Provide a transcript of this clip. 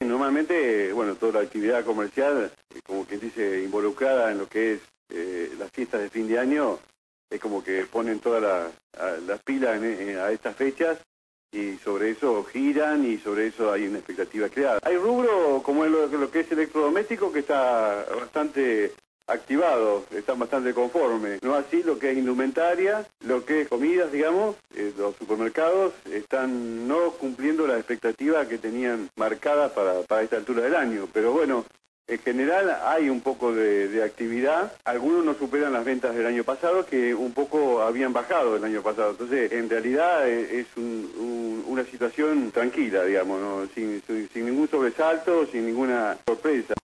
Normalmente, bueno, toda la actividad comercial, eh, como quien dice, involucrada en lo que es eh, las fiestas de fin de año, es como que ponen todas las pilas a estas fechas y sobre eso giran y sobre eso hay una expectativa creada. Hay rubro como es lo, lo que es electrodoméstico que está bastante activados, están bastante conformes. No así lo que es indumentaria, lo que es comidas, digamos, eh, los supermercados están no cumpliendo las expectativas que tenían marcadas para, para esta altura del año. Pero bueno, en general hay un poco de, actividad. Algunos no superan las ventas del año pasado, que un poco habían bajado el año pasado. Entonces, en realidad eh, es una situación tranquila, digamos, sin ningún sobresalto, sin ninguna sorpresa.